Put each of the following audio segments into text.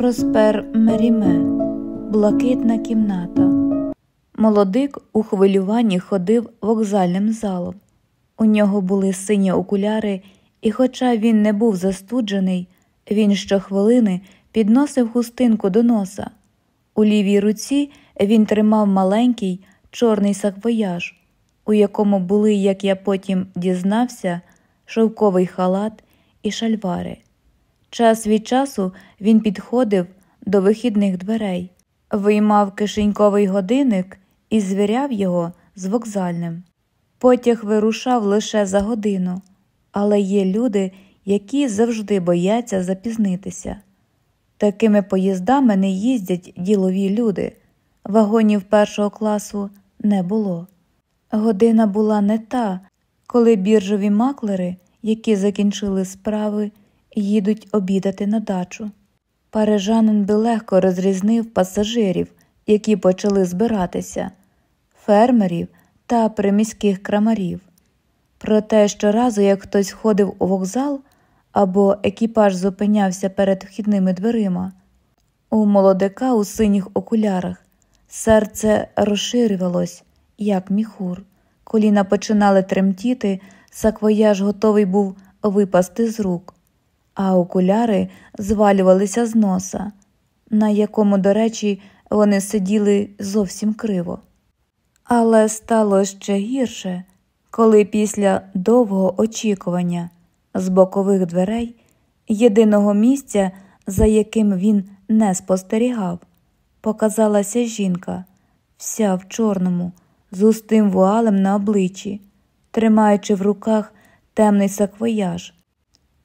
Проспер Меріме, блакитна кімната. Молодик у хвилюванні ходив вокзальним залом. У нього були сині окуляри, і, хоча він не був застуджений, він щохвилини підносив хустинку до носа. У лівій руці він тримав маленький чорний саквояж, у якому були, як я потім дізнався, шовковий халат і шальвари. Час від часу він підходив до вихідних дверей, виймав кишеньковий годинник і звіряв його з вокзальним. Потяг вирушав лише за годину, але є люди, які завжди бояться запізнитися. Такими поїздами не їздять ділові люди, вагонів першого класу не було. Година була не та, коли біржові маклери, які закінчили справи, їдуть обідати на дачу. Парижанин би легко розрізнив пасажирів, які почали збиратися, фермерів та приміських крамарів. Проте щоразу, як хтось входив у вокзал або екіпаж зупинявся перед вхідними дверима, у молодика у синіх окулярах серце розширювалось, як міхур. Коліна починали тремтіти, саквояж готовий був випасти з рук, а окуляри звалювалися з носа, на якому, до речі, вони сиділи зовсім криво. Але стало ще гірше, коли після довгого очікування з бокових дверей, єдиного місця, за яким він не спостерігав, показалася жінка, вся в чорному, з густим вуалем на обличчі, тримаючи в руках темний саквояж,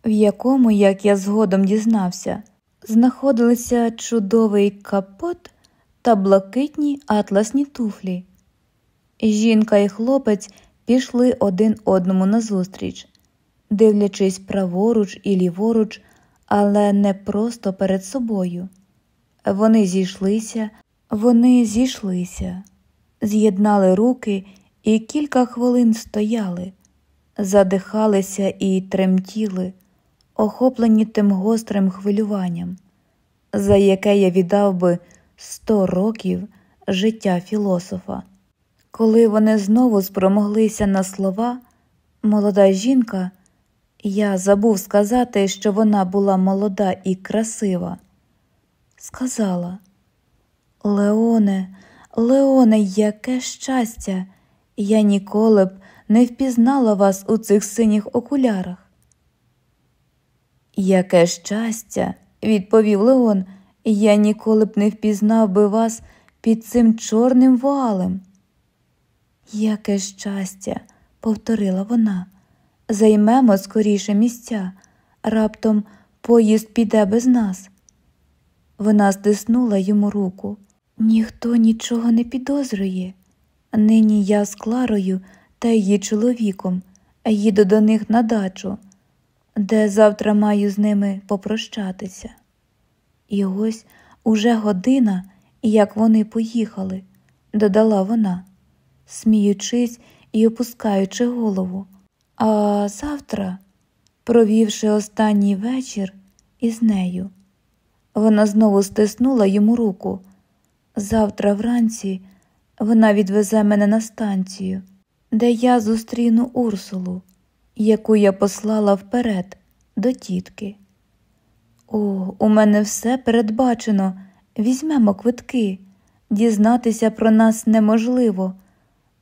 в якому, як я згодом дізнався, знаходилися чудовий капот та блакитні атласні туфлі. Жінка і хлопець пішли один одному назустріч, дивлячись праворуч і ліворуч, але не просто перед собою. Вони зійшлися, вони зійшлися, з'єднали руки і кілька хвилин стояли, задихалися і тремтіли, охоплені тим гострим хвилюванням, за яке я віддав би сто років життя філософа. Коли вони знову спромоглися на слова, молода жінка, я забув сказати, що вона була молода і красива, сказала Леоне, Леоне, яке щастя! Я ніколи б не впізнала вас у цих синіх окулярах. Яке щастя, відповів Леон, я ніколи б не впізнав би вас під цим чорним вуалем. Яке щастя, повторила вона. Займемо скоріше місця, раптом поїзд піде без нас. Вона стиснула йому руку. Ніхто нічого не підозрює. Нині я з Кларою та її чоловіком їду до них на дачу, де завтра маю з ними попрощатися. І ось уже година, як вони поїхали, додала вона сміючись і опускаючи голову. А завтра, провівши останній вечір із нею, вона знову стиснула йому руку. Завтра вранці вона відвезе мене на станцію, де я зустріну Урсулу, яку я послала вперед до тітки. О, у мене все передбачено. Візьмемо квитки. Дізнатися про нас неможливо.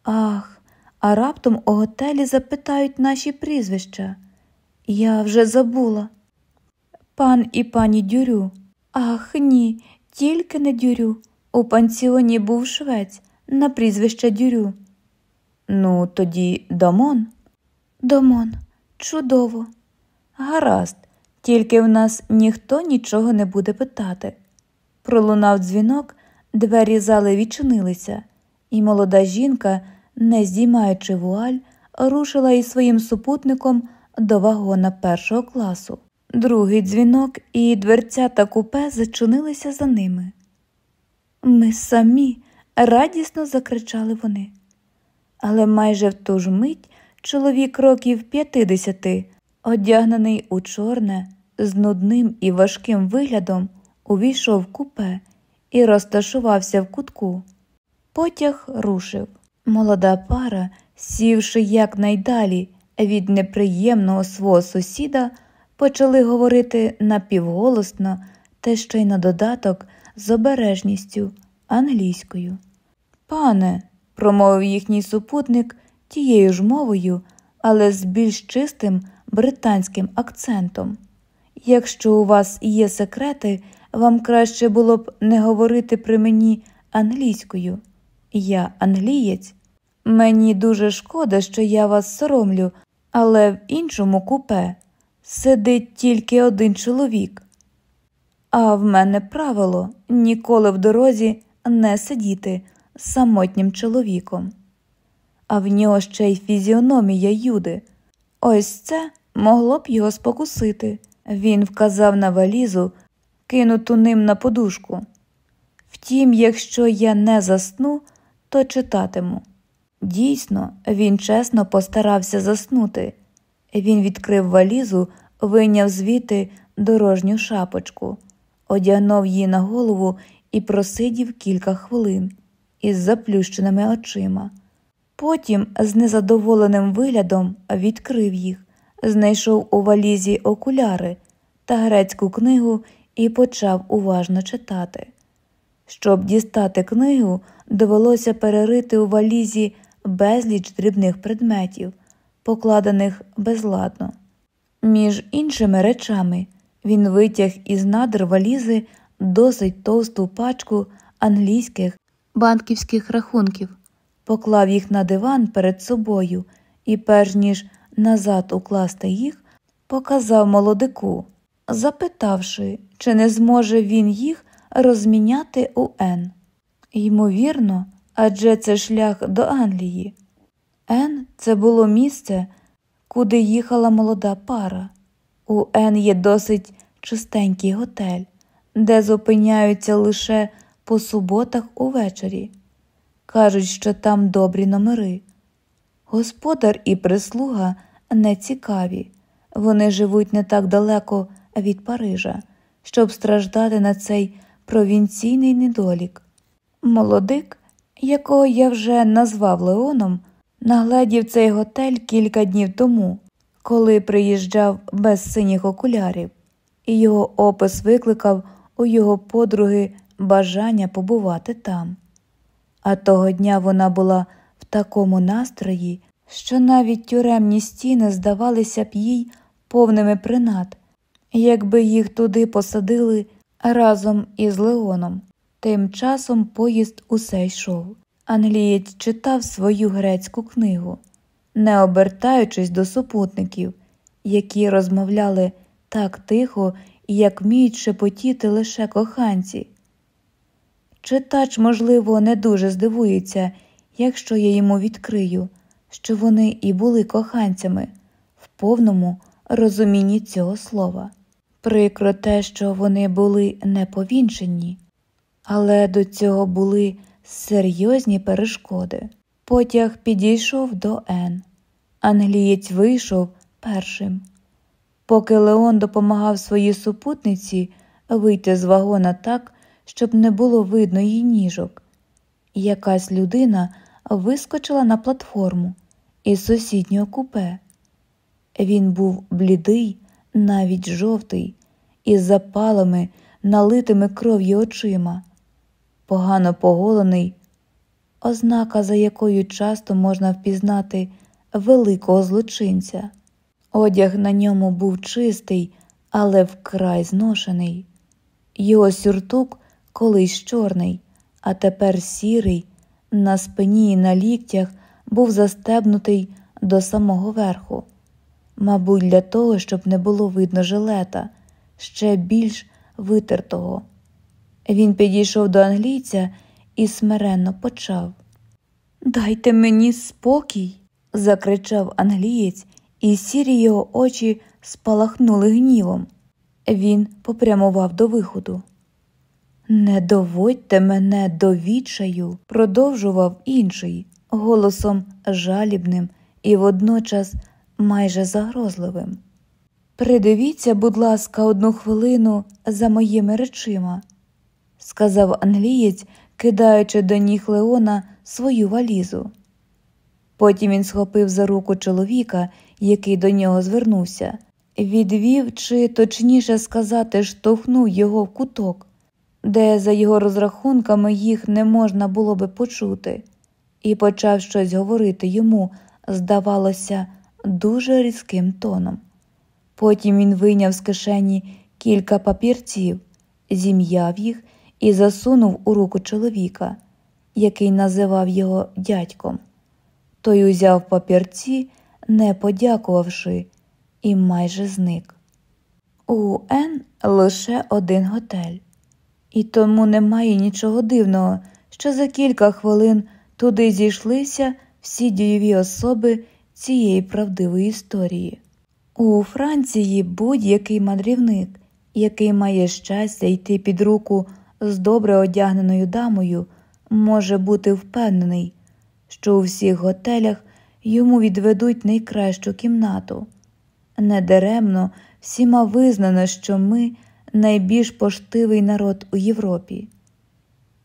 Ах, а раптом у готелі запитають наші прізвища. Я вже забула. Пан і пані Дюрю. Ах, ні, тільки не дюрю. У пансіоні був швець на прізвище Дюрю. Ну, тоді Домон. Домон, чудово. Гаразд, тільки в нас ніхто нічого не буде питати. Пролунав дзвінок, двері зали відчинилися, і молода жінка не здіймаючи вуаль, рушила із своїм супутником до вагона першого класу. Другий дзвінок і дверця та купе зачинилися за ними. Ми самі, радісно закричали вони. Але майже в ту ж мить чоловік років п'ятидесяти, одягнений у чорне, з нудним і важким виглядом, увійшов в купе і розташувався в кутку. Потяг рушив. Молода пара, сівши якнайдалі від неприємного свого сусіда, почали говорити напівголосно та ще й на додаток з обережністю англійською. Пане, промовив їхній супутник тією ж мовою, але з більш чистим британським акцентом. Якщо у вас є секрети, вам краще було б не говорити при мені англійською. Я англієць. Мені дуже шкода, що я вас соромлю, але в іншому купе сидить тільки один чоловік. А в мене правило ніколи в дорозі не сидіти самотнім чоловіком. А в нього ще й фізіономія Юди. Ось це могло б його спокусити. Він вказав на валізу, кинуту ним на подушку. Втім, якщо я не засну, то читатиму. Дійсно, він чесно постарався заснути. Він відкрив валізу, вийняв звідти дорожню шапочку, одягнув її на голову і просидів кілька хвилин із заплющеними очима. Потім, з незадоволеним виглядом, відкрив їх, знайшов у валізі окуляри та грецьку книгу і почав уважно читати. Щоб дістати книгу, довелося перерити у валізі безліч дрібних предметів, покладених безладно. Між іншими речами він витяг із надр валізи досить товсту пачку англійських банківських рахунків, поклав їх на диван перед собою і, перш ніж назад укласти їх, показав молодику, запитавши, чи не зможе він їх розміняти у Н. Ймовірно, адже це шлях до Англії. Н це було місце, куди їхала молода пара. У Н є досить чистенький готель, де зупиняються лише по суботах увечері. Кажуть, що там добрі номери. Господар і прислуга не цікаві, вони живуть не так далеко від Парижа, щоб страждати на цей провінційний недолік. Молодик, якого я вже назвав Леоном, нагледів цей готель кілька днів тому, коли приїжджав без синіх окулярів, і його опис викликав у його подруги бажання побувати там. А того дня вона була в такому настрої, що навіть тюремні стіни здавалися б їй повними принад, якби їх туди посадили разом із Леоном. Тим часом поїзд усе йшов. Англієць читав свою грецьку книгу, не обертаючись до супутників, які розмовляли так тихо, як вміють шепотіти лише коханці. Читач, можливо, не дуже здивується, якщо я йому відкрию, що вони і були коханцями в повному розумінні цього слова. Прикро те, що вони були не повінчені, але до цього були серйозні перешкоди. Потяг підійшов до Н. Англієць вийшов першим. Поки Леон допомагав своїй супутниці вийти з вагона так, щоб не було видно її ніжок, якась людина вискочила на платформу із сусіднього купе. Він був блідий, навіть жовтий, із запалами, налитими кров'ю очима, погано поголений, ознака, за якою часто можна впізнати великого злочинця. Одяг на ньому був чистий, але вкрай зношений. Його сюртук колись чорний, а тепер сірий, на спині і на ліктях був застебнутий до самого верху мабуть, для того, щоб не було видно жилета, ще більш витертого. Він підійшов до англійця і смиренно почав. Дайте мені спокій, закричав англієць, і сірі його очі спалахнули гнівом. Він попрямував до виходу. Не доводьте мене до відчаю, продовжував інший, голосом жалібним і водночас майже загрозливим. Придивіться, будь ласка, одну хвилину за моїми речима, сказав англієць, кидаючи до ніг Леона свою валізу. Потім він схопив за руку чоловіка, який до нього звернувся, відвів, чи точніше сказати, штовхнув його в куток, де, за його розрахунками, їх не можна було би почути, і почав щось говорити йому, здавалося, дуже різким тоном. Потім він вийняв з кишені кілька папірців, зім'яв їх і засунув у руку чоловіка, який називав його дядьком. Той узяв папірці, не подякувавши, і майже зник. У Н лише один готель, і тому немає нічого дивного, що за кілька хвилин туди зійшлися всі дієві особи цієї правдивої історії. У Франції будь-який мандрівник, який має щастя йти під руку з добре одягненою дамою, може бути впевнений, що у всіх готелях йому відведуть найкращу кімнату. Недаремно всіма визнано, що ми найбільш поштивий народ у Європі.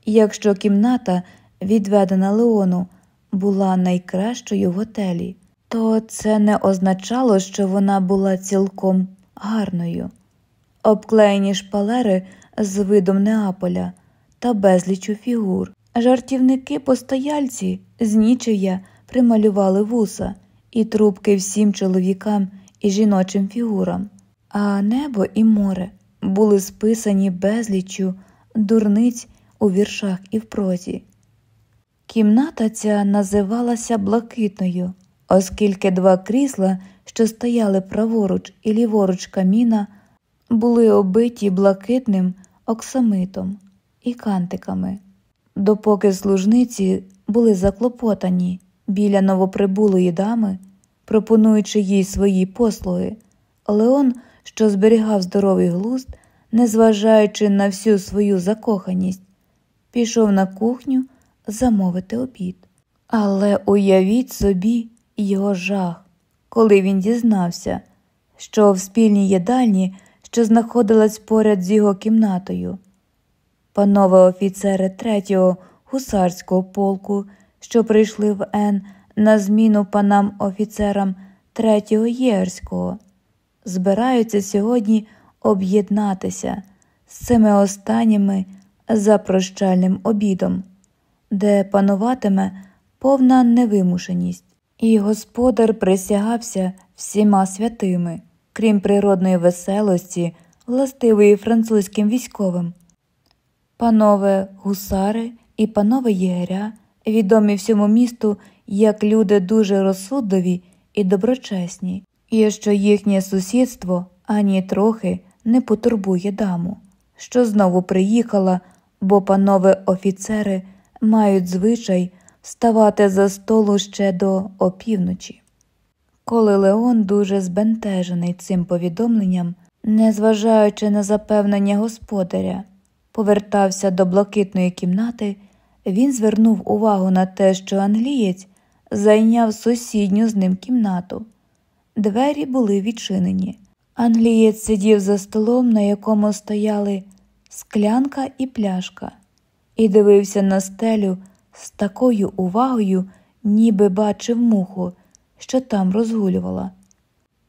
Якщо кімната, відведена Леону, була найкращою в готелі, то це не означало, що вона була цілком гарною. Обклеєні шпалери з видом Неаполя та безлічу фігур. Жартівники постояльці з нічия прималювали вуса і трубки всім чоловікам і жіночим фігурам, а небо і море були списані безліччю дурниць у віршах і в прозі. Кімната ця називалася Блакитною, оскільки два крісла, що стояли праворуч і ліворуч каміна, були обиті блакитним оксамитом і кантиками, допоки служниці були заклопотані біля новоприбулої дами, пропонуючи їй свої послуги, Леон, що зберігав здоровий глузд, незважаючи на всю свою закоханість, пішов на кухню замовити обід. Але уявіть собі його жах, коли він дізнався, що в спільній їдальні, що знаходилась поряд з його кімнатою, панове офіцери третього гусарського полку, що прийшли в Н на зміну панам офіцерам третього єрського, збираються сьогодні об'єднатися з цими останніми за прощальним обідом, де пануватиме повна невимушеність, і господар присягався всіма святими, крім природної веселості, властивої французьким військовим. Панове гусари і панове єгеря, відомі всьому місту як люди дуже розсудові і доброчесні, і що їхнє сусідство ані трохи не потурбує даму, що знову приїхала, бо панове офіцери мають звичай ставати за столу ще до опівночі. Коли Леон, дуже збентежений цим повідомленням, незважаючи на запевнення господаря, повертався до блакитної кімнати, він звернув увагу на те, що англієць зайняв сусідню з ним кімнату. Двері були відчинені. Англієць сидів за столом, на якому стояли склянка і пляшка, і дивився на стелю з такою увагою, ніби бачив муху, що там розгулювала.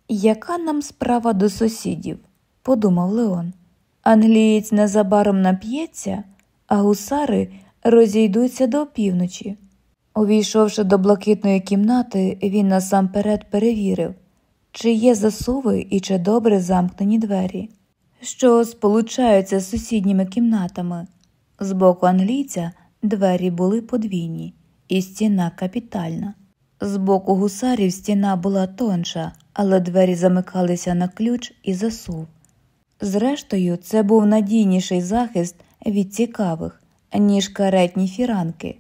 Яка нам справа до сусідів? подумав Леон. Англієць незабаром нап'ється, а гусари розійдуться до опівночі. Увійшовши до блакитної кімнати, він насамперед перевірив, чи є засуви і чи добре замкнені двері, що сполучаються з сусідніми кімнатами. З боку англійця двері були подвійні, і стіна капітальна. З боку гусарів стіна була тонша, але двері замикалися на ключ і засув. Зрештою, це був надійніший захист від цікавих, ніж каретні фіранки.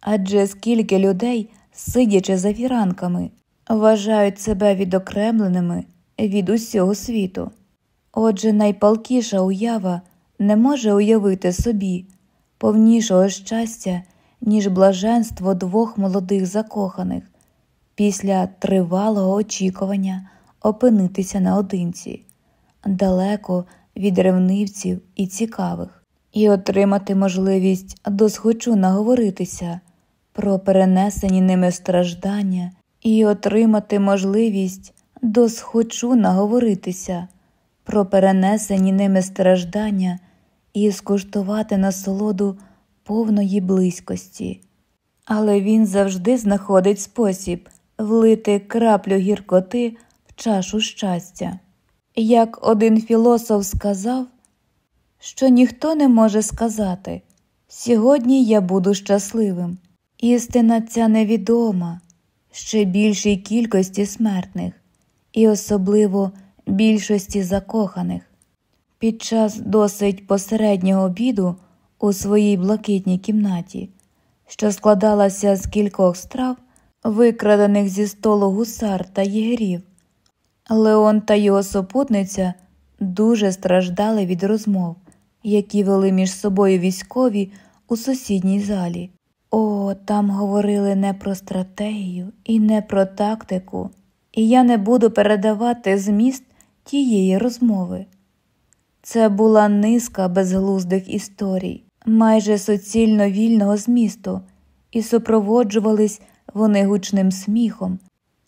Адже скільки людей, сидячи за фіранками, вважають себе відокремленими від усього світу. Отже, найпалкіша уява не може уявити собі повнішого щастя, ніж блаженство двох молодих закоханих після тривалого очікування опинитися наодинці. далеко від ревнивців і цікавих, і отримати можливість досхочу наговоритися про перенесені ними страждання, і отримати можливість досхочу наговоритися про перенесені ними страждання і скуштувати насолоду повної близькості. Але він завжди знаходить спосіб влити краплю гіркоти в чашу щастя. Як один філософ сказав, що ніхто не може сказати сьогодні я буду щасливим. Істина ця невідома ще більшій кількості смертних, і особливо більшості закоханих. Під час досить посереднього обіду у своїй блакитній кімнаті, що складалася з кількох страв, викрадених зі столу гусар та єгерів, Леон та його супутниця дуже страждали від розмов, які вели між собою військові у сусідній залі. О, там говорили не про стратегію і не про тактику, і я не буду передавати зміст тієї розмови. Це була низка безглуздих історій, майже суцільно вільного змісту, і супроводжувались вони гучним сміхом,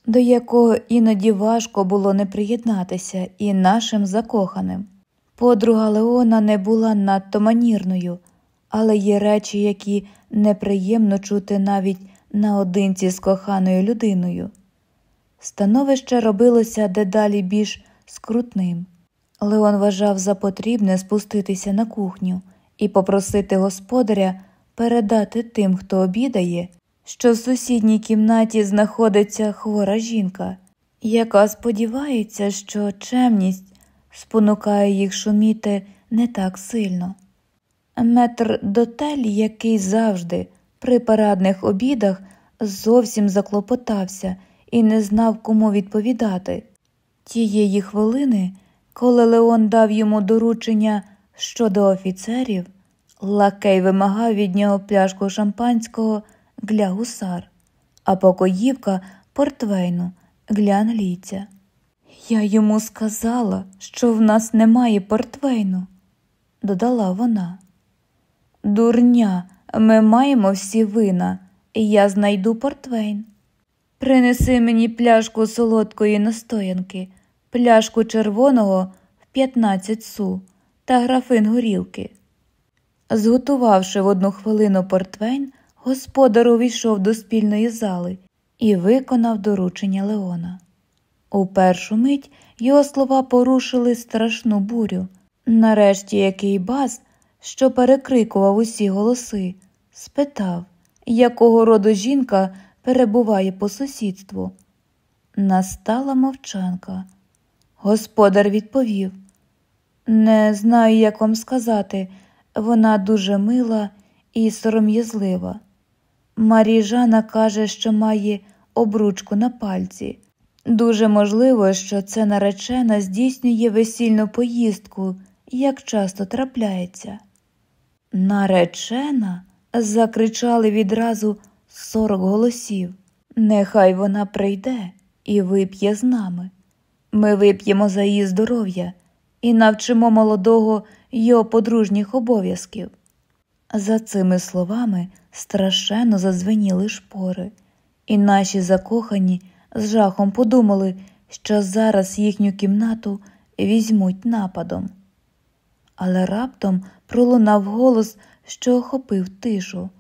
до якого іноді важко було не приєднатися і нашим закоханим. Подруга Леона не була надто манірною, але є речі, які неприємно чути навіть наодинці з коханою людиною. Становище робилося дедалі більш скрутним. Леон вважав за потрібне спуститися на кухню і попросити господаря передати тим, хто обідає, що в сусідній кімнаті знаходиться хвора жінка, яка сподівається, що чемність спонукає їх шуміти не так сильно. Метр дотель, який завжди при парадних обідах зовсім заклопотався і не знав, кому відповідати. Тієї хвилини, коли Леон дав йому доручення щодо офіцерів, лакей вимагав від нього пляшку шампанського для гусар, а покоївка портвейну для англійця. Я йому сказала, що в нас немає портвейну, додала вона. Дурня, ми маємо всі вина, і я знайду портвейн. Принеси мені пляшку солодкої настоянки, пляшку червоного в 15 су та графин горілки. Зготувавши в одну хвилину портвейн, господар увійшов до спільної зали і виконав доручення Леона. У першу мить його слова порушили страшну бурю. Нарешті який бас, що перекрикував усі голоси, спитав, якого роду жінка перебуває по сусідству. Настала мовчанка. Господар відповів Не знаю, як вам сказати, вона дуже мила і сором'язлива. Маріжана каже, що має обручку на пальці. Дуже можливо, що це наречена здійснює весільну поїздку, як часто трапляється. Наречена. закричали відразу сорок голосів. Нехай вона прийде і вип'є з нами. Ми вип'ємо за її здоров'я і навчимо молодого його подружніх обов'язків. За цими словами страшенно зазвеніли шпори, і наші закохані з жахом подумали, що зараз їхню кімнату візьмуть нападом. Але раптом пролунав голос, що охопив тишу,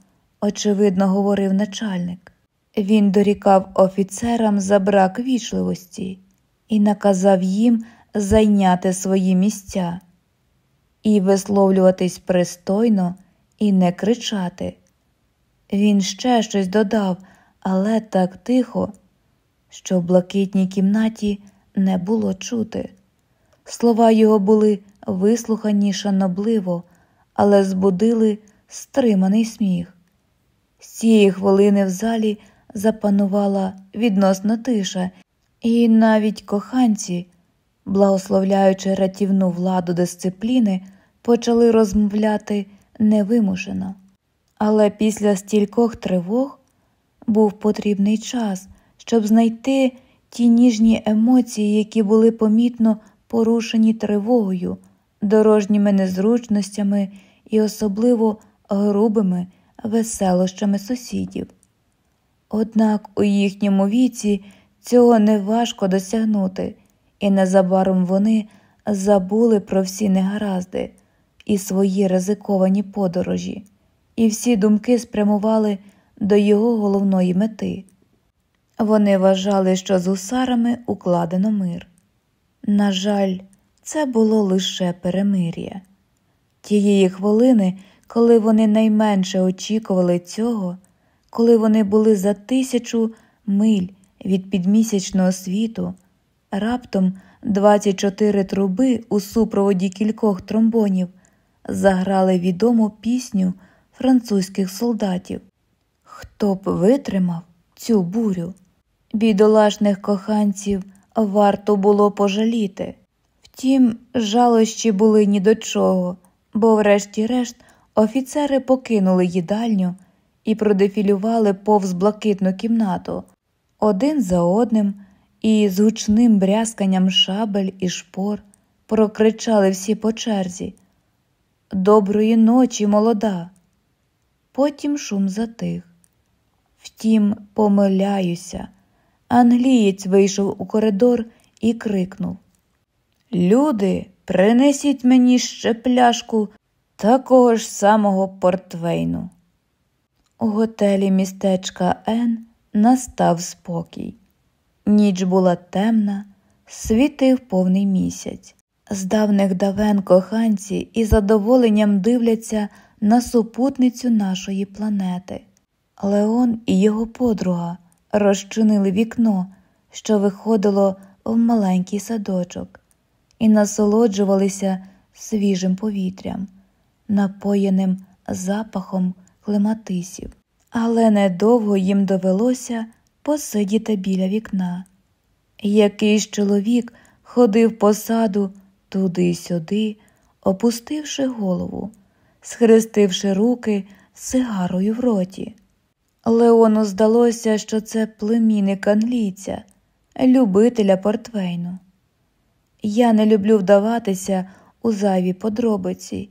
очевидно, говорив начальник. Він дорікав офіцерам за брак вічливості і наказав їм зайняти свої місця і висловлюватись пристойно і не кричати. Він ще щось додав, але так тихо, що в блакитній кімнаті не було чути. Слова його були вислухані шанобливо, але збудили стриманий сміх. З цієї хвилини в залі запанувала відносна тиша, і навіть коханці, благословляючи ратівну владу дисципліни, почали розмовляти невимушено. Але після стількох тривог був потрібний час, щоб знайти ті ніжні емоції, які були помітно порушені тривогою, дорожніми незручностями і особливо грубими веселощами сусідів. Однак у їхньому віці цього не важко досягнути, і незабаром вони забули про всі негаразди і свої ризиковані подорожі, і всі думки спрямували до його головної мети. Вони вважали, що з гусарами укладено мир. На жаль, це було лише перемир'я. Тієї хвилини, коли вони найменше очікували цього, коли вони були за тисячу миль від підмісячного світу, раптом 24 труби у супроводі кількох тромбонів заграли відому пісню французьких солдатів. Хто б витримав цю бурю? Бідолашних коханців варто було пожаліти. Втім, жалощі були ні до чого, бо, врешті-решт, офіцери покинули їдальню і продефілювали повз блакитну кімнату один за одним і з гучним брязканням шабель і шпор прокричали всі по черзі. Доброї ночі, молода. Потім шум затих. Втім, помиляюся. Англієць вийшов у коридор і крикнув Люди, принесіть мені ще пляшку такого ж самого портвейну. У готелі містечка Н настав спокій. Ніч була темна, світив повний місяць. З давних давен коханці із задоволенням дивляться на супутницю нашої планети. Леон і його подруга розчинили вікно, що виходило в маленький садочок, і насолоджувалися свіжим повітрям, напоєним запахом клематисів. Але недовго їм довелося посидіти біля вікна. Якийсь чоловік ходив по саду туди-сюди, опустивши голову, схрестивши руки сигарою в роті. Леону здалося, що це племінник англійця, любителя портвейну. Я не люблю вдаватися у зайві подробиці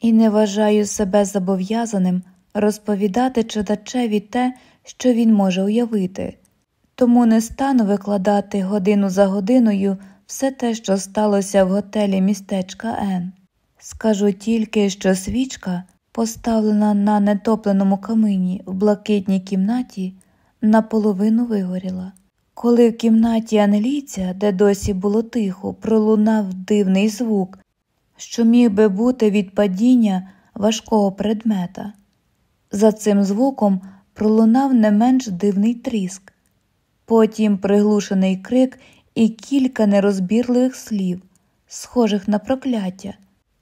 і не вважаю себе зобов'язаним розповідати читачеві те, що він може уявити, тому не стану викладати годину за годиною все те, що сталося в готелі містечка Н. Скажу тільки, що свічка поставлена на нетопленому камині в блакитній кімнаті, наполовину вигоріла. Коли в кімнаті англійця, де досі було тихо, пролунав дивний звук, що міг би бути від падіння важкого предмета. За цим звуком пролунав не менш дивний тріск, потім приглушений крик і кілька нерозбірливих слів, схожих на прокляття.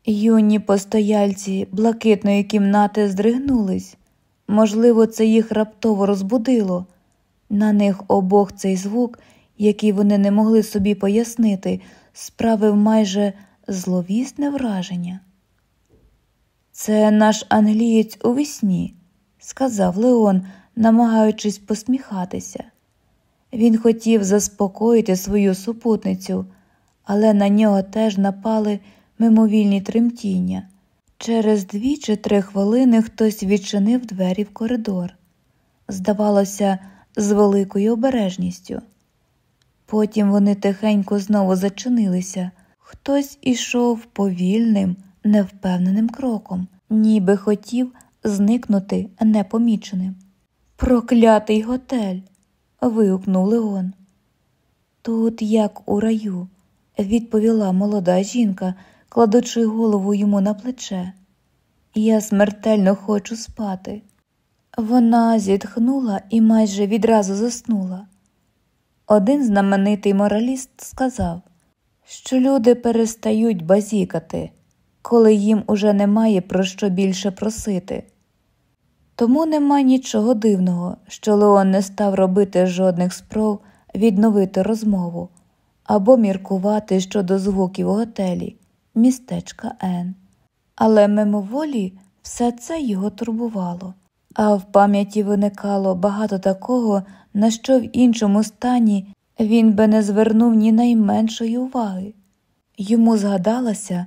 Юні постояльці блакитної кімнати здригнулись. Можливо, це їх раптово розбудило. На них обох цей звук, який вони не могли собі пояснити, справив майже зловісне враження. Це наш англієць у вісні, сказав Леон, намагаючись посміхатися. Він хотів заспокоїти свою супутницю, але на нього теж напали мимовільні тремтіння. Через дві чи три хвилини хтось відчинив двері в коридор, здавалося, з великою обережністю. Потім вони тихенько знову зачинилися. Хтось ішов повільним, невпевненим кроком, ніби хотів зникнути непоміченим. Проклятий готель. вигукнув Леон. Тут, як у раю, відповіла молода жінка, кладучи голову йому на плече. Я смертельно хочу спати. Вона зітхнула і майже відразу заснула. Один знаменитий мораліст сказав, що люди перестають базікати, коли їм уже немає про що більше просити. Тому нема нічого дивного, що Леон не став робити жодних спроб відновити розмову або міркувати щодо звуків у готелі, містечка Н. Але мимоволі все це його турбувало, а в пам'яті виникало багато такого, на що в іншому стані він би не звернув ні найменшої уваги. Йому згадалася